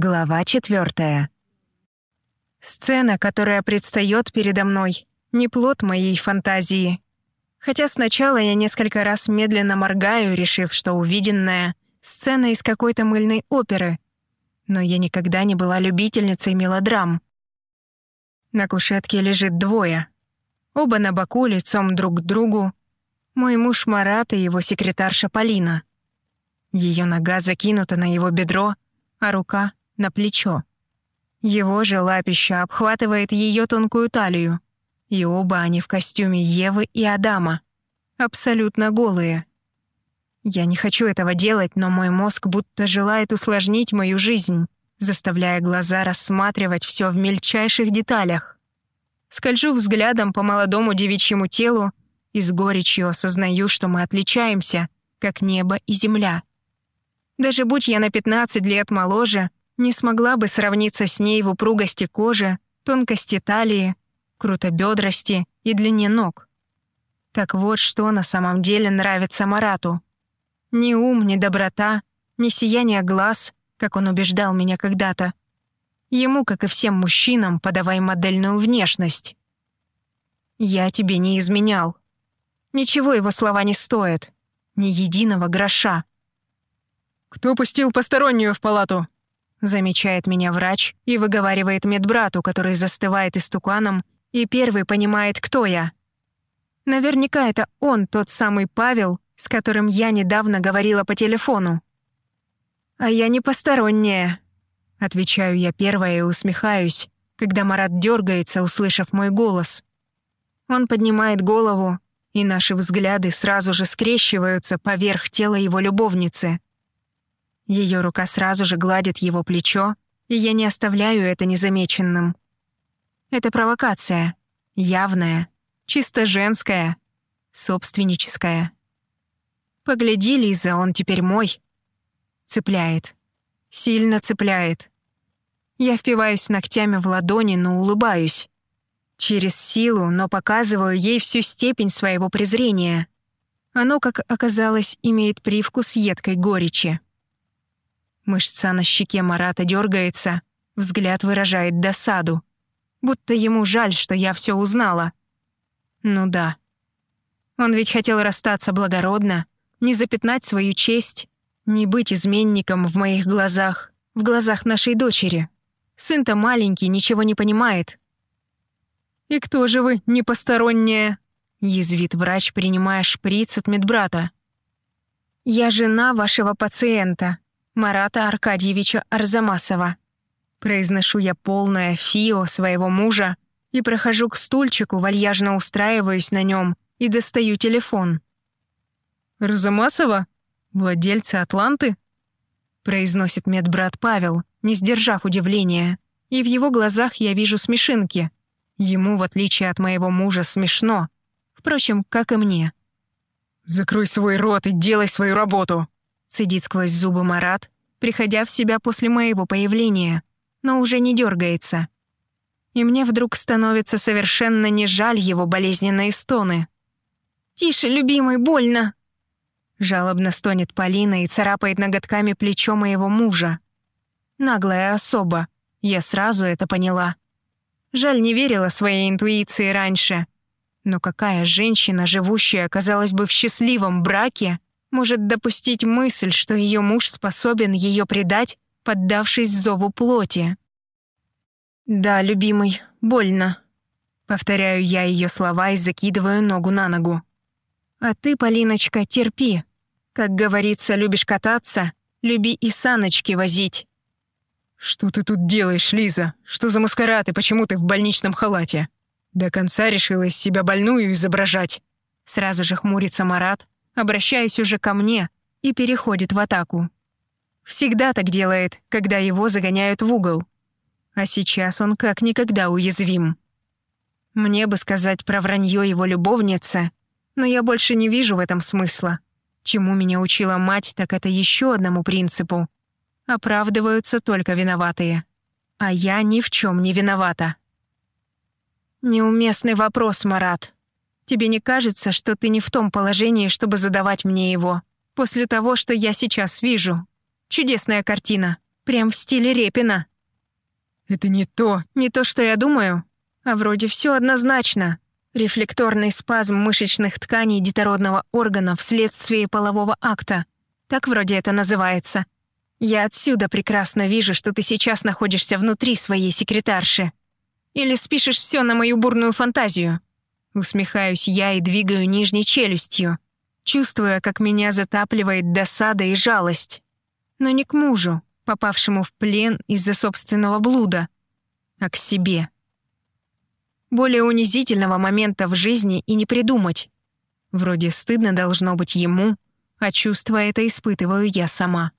Глава четвертая. Сцена, которая предстает передо мной, не плод моей фантазии. Хотя сначала я несколько раз медленно моргаю, решив, что увиденное — сцена из какой-то мыльной оперы. Но я никогда не была любительницей мелодрам. На кушетке лежит двое. Оба на боку, лицом друг к другу. Мой муж Марат и его секретарша Полина. Ее нога закинута на его бедро, а рука на плечо. Его же лапища обхватывает ее тонкую талию. И оба они в костюме Евы и Адама. Абсолютно голые. Я не хочу этого делать, но мой мозг будто желает усложнить мою жизнь, заставляя глаза рассматривать все в мельчайших деталях. Скольжу взглядом по молодому девичьему телу и с горечью осознаю, что мы отличаемся, как небо и земля. Даже будь я на 15 лет моложе, не смогла бы сравниться с ней в упругости кожи, тонкости талии, крутобедрости и длине ног. Так вот, что на самом деле нравится Марату. Ни ум, ни доброта, ни сияние глаз, как он убеждал меня когда-то. Ему, как и всем мужчинам, подавай модельную внешность. «Я тебе не изменял». Ничего его слова не стоят. Ни единого гроша. «Кто пустил постороннюю в палату?» Замечает меня врач и выговаривает медбрату, который застывает истуканом и первый понимает, кто я. Наверняка это он, тот самый Павел, с которым я недавно говорила по телефону. «А я не посторонняя», — отвечаю я первая и усмехаюсь, когда Марат дергается, услышав мой голос. Он поднимает голову, и наши взгляды сразу же скрещиваются поверх тела его любовницы. Ее рука сразу же гладит его плечо, и я не оставляю это незамеченным. Это провокация. Явная, чисто женская, собственническая. «Погляди, Лиза, он теперь мой». Цепляет. Сильно цепляет. Я впиваюсь ногтями в ладони, но улыбаюсь. Через силу, но показываю ей всю степень своего презрения. Оно, как оказалось, имеет привкус едкой горечи. Мышца на щеке Марата дергается, взгляд выражает досаду. Будто ему жаль, что я все узнала. Ну да. Он ведь хотел расстаться благородно, не запятнать свою честь, не быть изменником в моих глазах, в глазах нашей дочери. Сын-то маленький, ничего не понимает. «И кто же вы, не посторонняя?» — язвит врач, принимая шприц от медбрата. «Я жена вашего пациента», Марата Аркадьевича Арзамасова. Произношу я полное фио своего мужа и прохожу к стульчику, вальяжно устраиваюсь на нем и достаю телефон. «Арзамасова? Владельца Атланты?» произносит медбрат Павел, не сдержав удивления. И в его глазах я вижу смешинки. Ему, в отличие от моего мужа, смешно. Впрочем, как и мне. «Закрой свой рот и делай свою работу!» Цедит сквозь зубы Марат, приходя в себя после моего появления, но уже не дергается. И мне вдруг становится совершенно не жаль его болезненные стоны. «Тише, любимый, больно!» Жалобно стонет Полина и царапает ноготками плечо моего мужа. Наглая особа, я сразу это поняла. Жаль, не верила своей интуиции раньше. Но какая женщина, живущая, казалось бы, в счастливом браке, может допустить мысль, что ее муж способен ее предать, поддавшись зову плоти. «Да, любимый, больно», — повторяю я ее слова и закидываю ногу на ногу. «А ты, Полиночка, терпи. Как говорится, любишь кататься, люби и саночки возить». «Что ты тут делаешь, Лиза? Что за маскарад и почему ты в больничном халате? До конца решила из себя больную изображать?» Сразу же хмурится Марат, обращаясь уже ко мне, и переходит в атаку. Всегда так делает, когда его загоняют в угол. А сейчас он как никогда уязвим. Мне бы сказать про вранье его любовницы, но я больше не вижу в этом смысла. Чему меня учила мать, так это еще одному принципу. Оправдываются только виноватые. А я ни в чем не виновата. Неуместный вопрос, Марат. Тебе не кажется, что ты не в том положении, чтобы задавать мне его? После того, что я сейчас вижу. Чудесная картина. Прям в стиле Репина. Это не то. Не то, что я думаю. А вроде все однозначно. Рефлекторный спазм мышечных тканей детородного органа вследствие полового акта. Так вроде это называется. Я отсюда прекрасно вижу, что ты сейчас находишься внутри своей секретарши. Или спишешь все на мою бурную фантазию. Усмехаюсь я и двигаю нижней челюстью, чувствуя, как меня затапливает досада и жалость. Но не к мужу, попавшему в плен из-за собственного блуда, а к себе. Более унизительного момента в жизни и не придумать. Вроде стыдно должно быть ему, а чувство это испытываю я сама.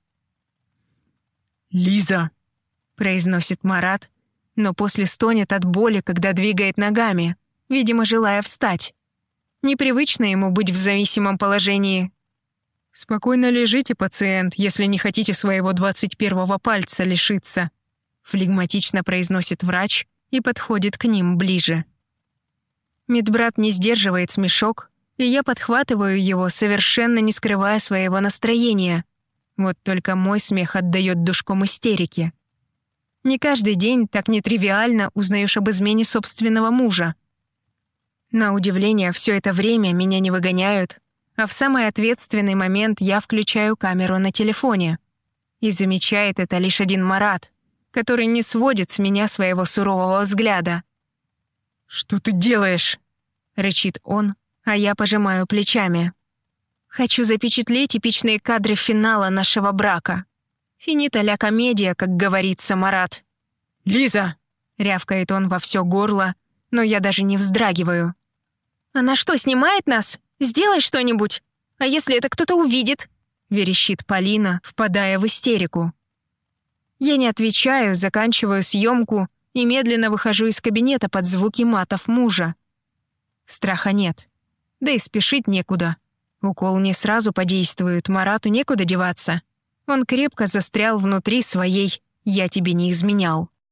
«Лиза!» — произносит Марат, но после стонет от боли, когда двигает ногами, видимо, желая встать. Непривычно ему быть в зависимом положении. «Спокойно лежите, пациент, если не хотите своего двадцать первого пальца лишиться», флегматично произносит врач — и подходит к ним ближе. Медбрат не сдерживает смешок, и я подхватываю его, совершенно не скрывая своего настроения. Вот только мой смех отдает душком истерики. Не каждый день так нетривиально узнаешь об измене собственного мужа. На удивление, все это время меня не выгоняют, а в самый ответственный момент я включаю камеру на телефоне. И замечает это лишь один Марат, который не сводит с меня своего сурового взгляда. «Что ты делаешь?» — рычит он, а я пожимаю плечами. Хочу запечатлеть эпичные кадры финала нашего брака. Финита ля комедия, как говорится Марат. «Лиза!» — рявкает он во все горло, но я даже не вздрагиваю. «Она что, снимает нас? Сделай что-нибудь! А если это кто-то увидит?» — верещит Полина, впадая в истерику. Я не отвечаю, заканчиваю съемку и медленно выхожу из кабинета под звуки матов мужа. Страха нет. Да и спешить некуда. Укол не сразу подействует, Марату некуда деваться. Он крепко застрял внутри своей «я тебе не изменял».